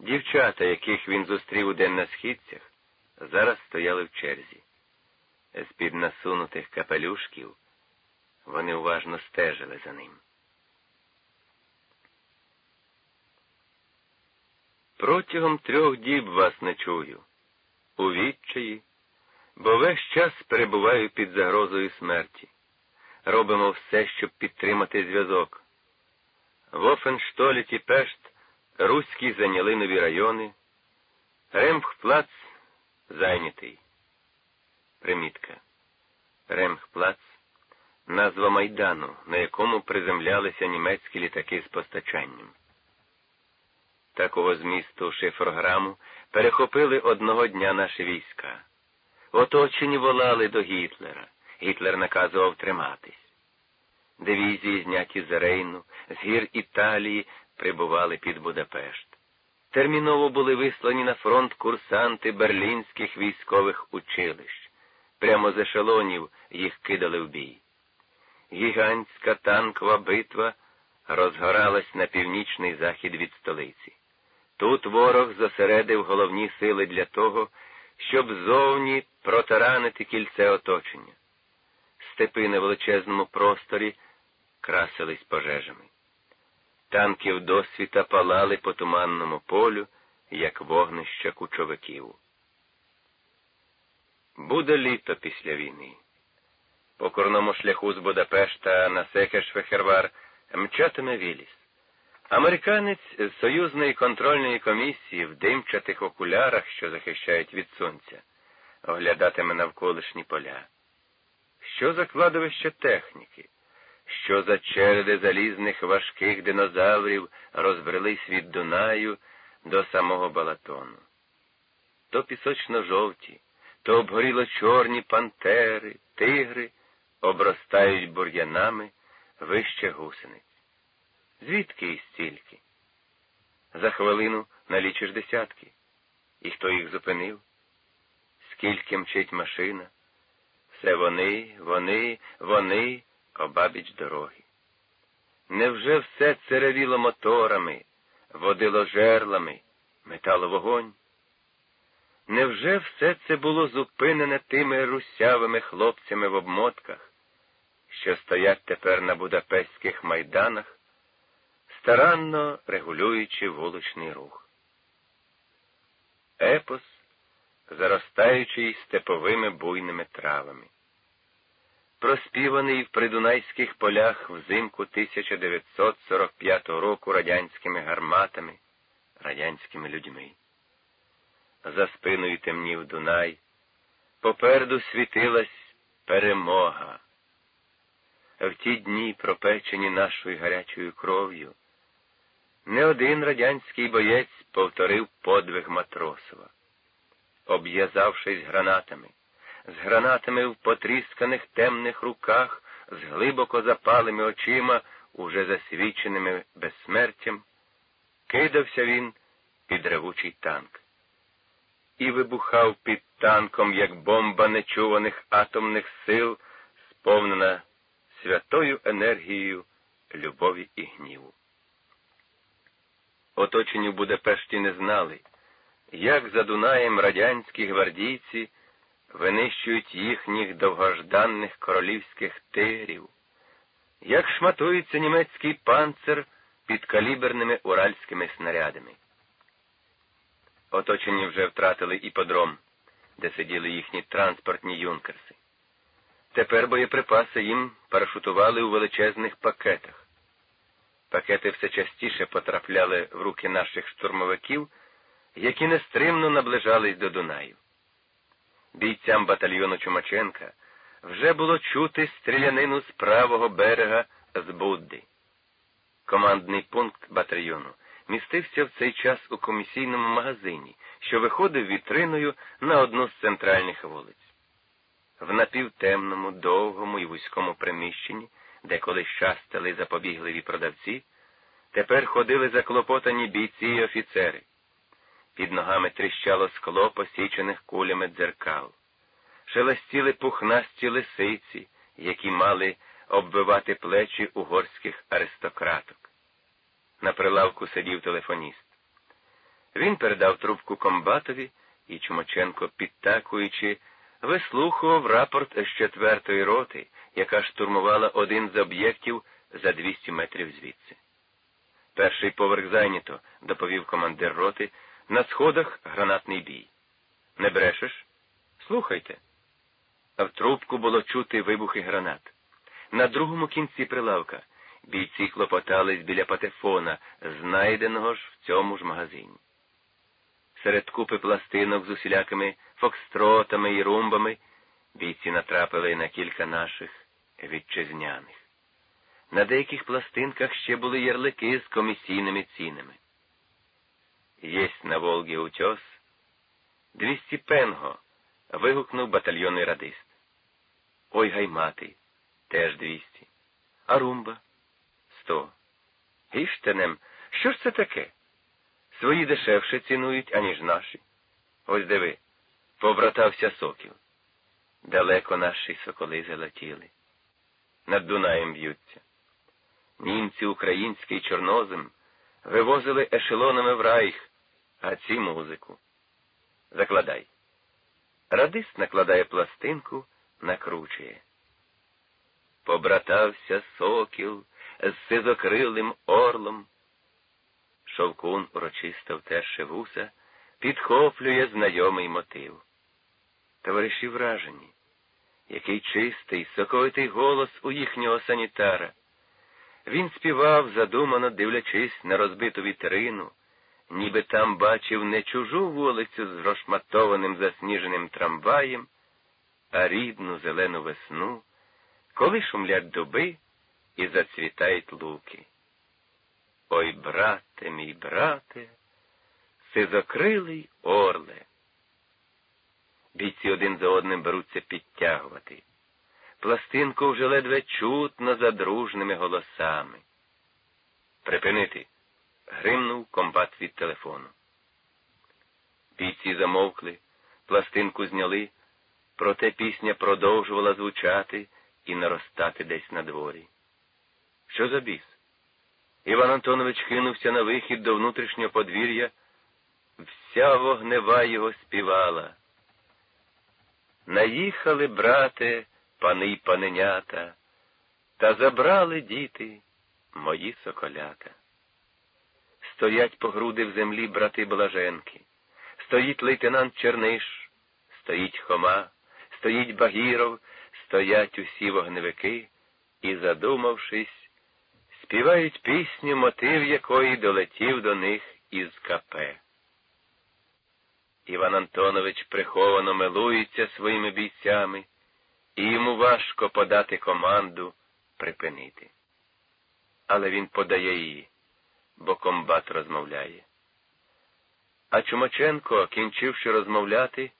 Дівчата, яких він зустрів у день на східцях, зараз стояли в черзі. З-під насунутих капелюшків вони уважно стежили за ним. Протягом трьох діб вас не чую, у відчаї, бо весь час перебуваю під загрозою смерті. Робимо все, щоб підтримати зв'язок. В Офенштоліті Пешт Руські зайняли нові райони, Ремхплац зайнятий. Примітка. Ремхплац назва майдану, на якому приземлялися німецькі літаки з постачанням. Такого змісту шифрограму перехопили одного дня наші війська. Оточені волали до Гітлера. Гітлер наказував триматись. Дивізії, зняті з Рейну, з гір Італії, прибували під Будапешт. Терміново були вислані на фронт курсанти берлінських військових училищ. Прямо з ешелонів їх кидали в бій. Гігантська танкова битва розгоралась на північний захід від столиці. Тут ворог зосередив головні сили для того, щоб зовні протаранити кільце оточення. Степи на величезному просторі красились пожежами. Танки вдосвіта палали по туманному полю, як вогнища кочовиків. Буде літо після війни. По чорному шляху з Будапешта на Секеш-Фехервар мчатиме Вілліс. Американець з союзної контрольної комісії в димчатих окулярах, що захищають від сонця, оглядатиме навколишні поля. Що за кладовище техніки? Що за череди залізних важких динозаврів розбрелись від Дунаю до самого Балатону? То пісочно-жовті, то обгоріло чорні пантери, тигри обростають бур'янами вище гусениць. Звідки і стільки? За хвилину налічиш десятки. І хто їх зупинив? Скільки мчить машина? Все вони, вони, вони обабіч дороги. Невже все це ревіло моторами, водило жерлами, метало вогонь? Невже все це було зупинене тими русявими хлопцями в обмотках, що стоять тепер на будапештських майданах? старанно регулюючи вуличний рух. Епос, заростаючий степовими буйними травами, проспіваний в придунайських полях взимку 1945 року радянськими гарматами, радянськими людьми. За спиною темнів Дунай, попереду світилась перемога. В ті дні, пропечені нашою гарячою кров'ю, не один радянський боєць повторив подвиг Матросова. Об'язавшись гранатами, з гранатами в потрісканих темних руках, з глибоко запалими очима, уже засвіченими безсмертям, кидався він під ревучий танк. І вибухав під танком, як бомба нечуваних атомних сил, сповнена святою енергією любові і гніву оточені в Будапешті не знали, як за Дунаєм радянські гвардійці винищують їхніх довгожданних королівських тигрів, як шматується німецький панцир під каліберними уральськими снарядами. Оточені вже втратили іподром, де сиділи їхні транспортні юнкерси. Тепер боєприпаси їм парашутували у величезних пакетах. Пакети все частіше потрапляли в руки наших штурмовиків, які нестримно наближались до Дунаю. Бійцям батальйону Чумаченка вже було чути стрілянину з правого берега з Будди. Командний пункт батальйону містився в цей час у комісійному магазині, що виходив вітриною на одну з центральних вулиць. В напівтемному, довгому і вузькому приміщенні де колись щастили запобігливі продавці, тепер ходили заклопотані бійці й офіцери. Під ногами тріщало скло посічених кулями дзеркал, шелестіли пухнасті лисиці, які мали оббивати плечі угорських аристократок. На прилавку сидів телефоніст. Він передав трубку комбатові і Чумаченко, підтакуючи, вислухував рапорт з четвертої роти, яка штурмувала один з об'єктів за 200 метрів звідси. Перший поверх зайнято, доповів командир роти, на сходах гранатний бій. Не брешеш? Слухайте. В трубку було чути вибухи гранат. На другому кінці прилавка бійці хлопотались біля патефона, знайденого ж в цьому ж магазині. Серед купи пластинок з усілякими фокстротами і румбами бійці натрапили на кілька наших вітчизняних. На деяких пластинках ще були ярлики з комісійними цінами. Єсть на Волгі утьос. Двісті пенго. вигукнув батальйонний радист. Ой гайматий, теж двісті. А румба сто. Гіштенем, що ж це таке? Свої дешевше цінують, аніж наші. Ось диви, побратався сокіл. Далеко наші соколи залетіли. Над Дунаєм б'ються. Німці український чорнозем вивозили ешелонами в райх, а ці музику. Закладай. Радист накладає пластинку, накручує. Побратався сокіл з сизокрилим орлом. Шовкун урочисто втерше вуса, підхоплює знайомий мотив. Товариші вражені, який чистий, соковитий голос у їхнього санітара. Він співав, задумано дивлячись на розбиту вітрину, ніби там бачив не чужу вулицю з розшматованим засніженим трамваєм, а рідну зелену весну, коли шумлять дуби і зацвітають луки. Ой, брате, мій брате, сизокрилий орле. Бійці один за одним беруться підтягувати. Пластинку вже ледве чутно за дружними голосами. Припинити. Гримнув комбат від телефону. Бійці замовкли, пластинку зняли, проте пісня продовжувала звучати і наростати десь на дворі. Що за біс? Іван Антонович кинувся на вихід до внутрішнього подвір'я. Вся вогнева його співала. Наїхали, брате, пани й паненята, та забрали діти мої соколята. Стоять по груди в землі брати Блаженки, стоїть лейтенант Черниш, стоїть Хома, стоїть Багіров, стоять усі вогневики і, задумавшись, співають пісню, мотив якої долетів до них із КП. Іван Антонович приховано милується своїми бійцями, і йому важко подати команду припинити. Але він подає її, бо комбат розмовляє. А Чумаченко, кінчивши розмовляти,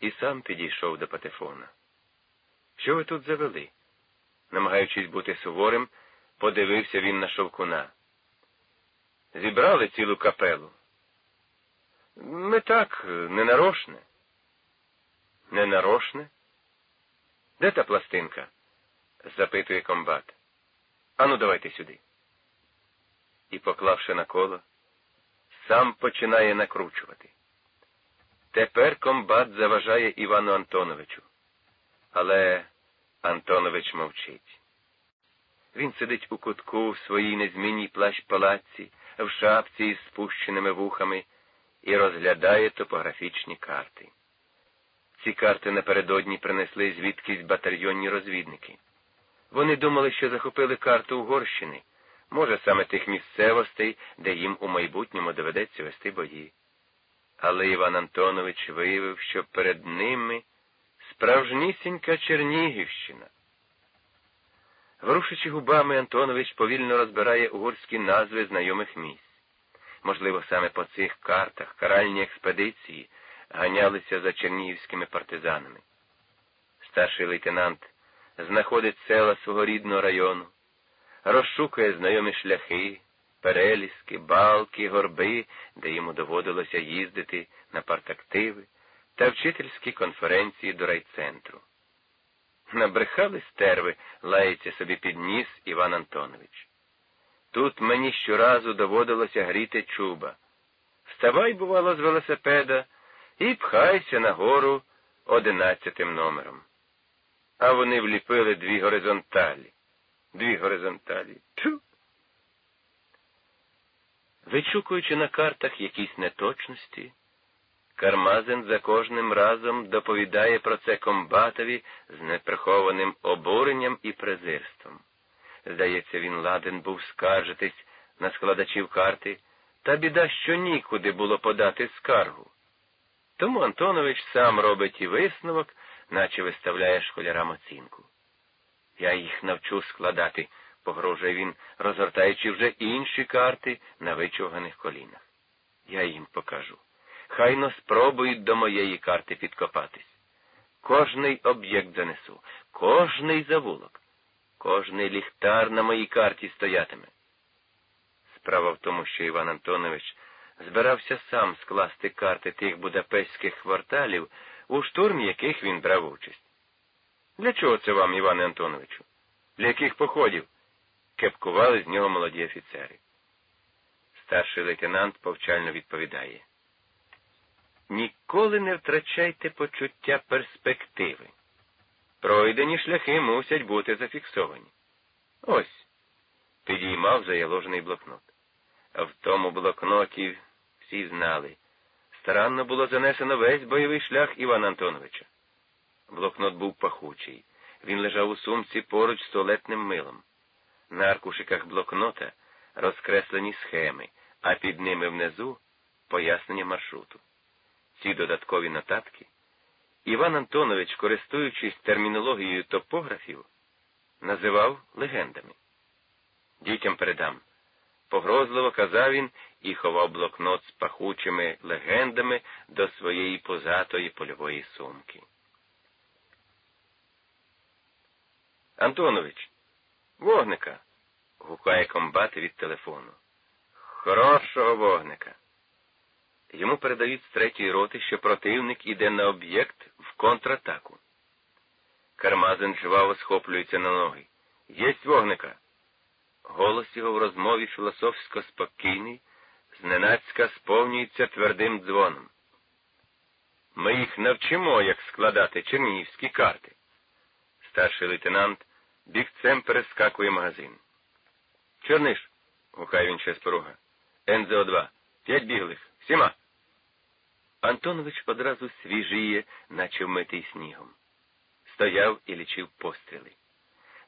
і сам підійшов до патефона. Що ви тут завели? Намагаючись бути суворим, подивився він на шовкуна. Зібрали цілу капелу. Ми так, ненарошне. Ненарошне? Де та пластинка? запитує комбат. Ану, давайте сюди. І, поклавши на коло, сам починає накручувати. Тепер комбат заважає Івану Антоновичу. Але Антонович мовчить. Він сидить у кутку в своїй незмінній плащ палаці, в шапці із спущеними вухами і розглядає топографічні карти. Ці карти напередодні принесли звідкись батальйонні розвідники. Вони думали, що захопили карту Угорщини, може, саме тих місцевостей, де їм у майбутньому доведеться вести бої. Але Іван Антонович виявив, що перед ними справжнісінька Чернігівщина. Ворушичи губами, Антонович повільно розбирає угорські назви знайомих місць. Можливо, саме по цих картах каральні експедиції ганялися за чернігівськими партизанами. Старший лейтенант знаходить села свого рідного району, розшукує знайомі шляхи, переліски, балки, горби, де йому доводилося їздити на партактиви та вчительські конференції до райцентру. Набрехали стерви, лається собі під ніс Іван Антонович. Тут мені щоразу доводилося гріти чуба. Вставай, бувало, з велосипеда і пхайся нагору одинадцятим номером. А вони вліпили дві горизонталі. Дві горизонталі. Тьфу! Вичукуючи на картах якісь неточності, Кармазин за кожним разом доповідає про це комбатові з неприхованим обуренням і презирством. Здається, він ладен був скаржитись на складачів карти, та біда, що нікуди було подати скаргу. Тому Антонович сам робить і висновок, наче виставляє школярам оцінку. Я їх навчу складати, погрожує він, розгортаючи вже інші карти на вичуганих колінах. Я їм покажу. Хайно спробують до моєї карти підкопатись. Кожний об'єкт занесу, кожний завулок, кожний ліхтар на моїй карті стоятиме. Справа в тому, що Іван Антонович збирався сам скласти карти тих будапештських кварталів, у штурмі яких він брав участь. Для чого це вам, Іване Антоновичу? Для яких походів? кепкували з нього молоді офіцери. Старший лейтенант повчально відповідає. Ніколи не втрачайте почуття перспективи. Пройдені шляхи мусять бути зафіксовані. Ось, підіймав заяложений блокнот. А в тому блокноті всі знали. Старанно було занесено весь бойовий шлях Івана Антоновича. Блокнот був пахучий. Він лежав у сумці поруч з туалетним милом. На аркушиках блокнота розкреслені схеми, а під ними внизу пояснення маршруту. Ці додаткові нотатки Іван Антонович, користуючись термінологією топографів, називав легендами. Дітям передам. Погрозливо казав він і ховав блокнот з пахучими легендами до своєї позатої польової сумки. Антонович, вогника. гукає комбат від телефону. Хорошого вогника. Йому передають з третьої роти, що противник іде на об'єкт в контратаку. Кармазин жваво схоплюється на ноги. Єсть вогника. Голос його в розмові філософсько спокійний, зненацька сповнюється твердим дзвоном. Ми їх навчимо, як складати чернігівські карти. Старший лейтенант бігцем перескакує магазин. Чорниш, гукає він ще з порога. НЗО-2. П'ять біглих. Сіма. Антонович одразу свіжіє, наче вмитий снігом. Стояв і лічив постріли.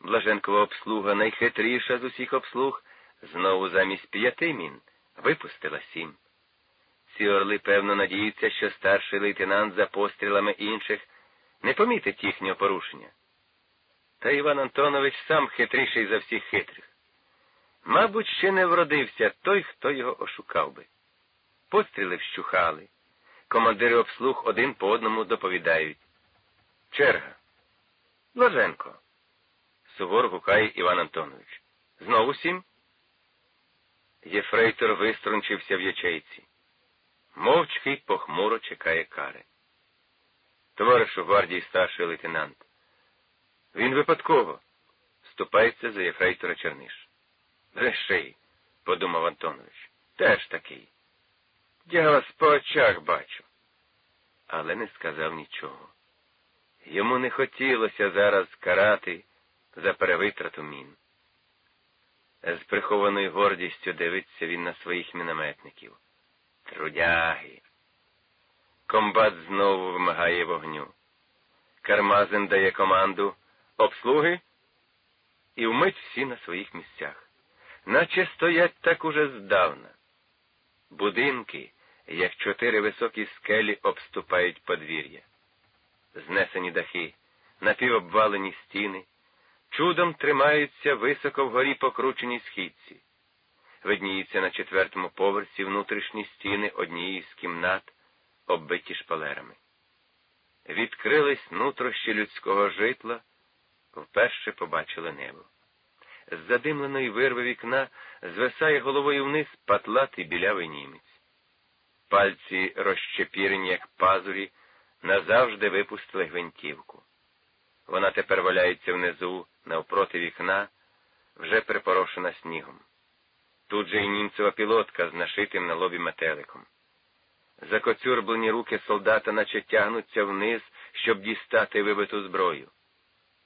Блаженкова обслуга, найхитріша з усіх обслуг, знову замість п'яти мін випустила сім. Ці орли, певно, надіються, що старший лейтенант за пострілами інших не помітить їхнього порушення. Та Іван Антонович сам хитріший за всіх хитрих. Мабуть, ще не вродився той, хто його ошукав би. Постріли вщухали. Командири обслуг один по одному доповідають. Черга. Блаженко. Сувор гукає Іван Антонович. Знову сім? Єфрейтор виструнчився в ячейці. Мовчки похмуро чекає кари. Товаришу гвардії старший лейтенант. Він випадково ступається за єфрейтора Черниш. Бреши, подумав Антонович. Теж такий. Я вас по очах бачу. Але не сказав нічого. Йому не хотілося зараз карати за перевитрату мін. З прихованою гордістю дивиться він на своїх мінометників. Трудяги. Комбат знову вимагає вогню. Кармазин дає команду обслуги, і вмить всі на своїх місцях, наче стоять так уже здавна. Будинки, як чотири високі скелі, обступають подвір'я. Знесені дахи, напівобвалені стіни, чудом тримаються високо вгорі покручені східці. Видніються на четвертому поверсі внутрішні стіни однієї з кімнат, оббиті шпалерами. Відкрились нутрощі людського житла, вперше побачили небо. З задимленої вирви вікна звисає головою вниз патлатий білявий німець. Пальці, розщепірені, як пазурі, назавжди випустили гвинтівку. Вона тепер валяється внизу, навпроти вікна, вже припорошена снігом. Тут же і німцева пілотка з нашитим на лобі метеликом. Закоцюрблені руки солдата наче тягнуться вниз, щоб дістати вибиту зброю.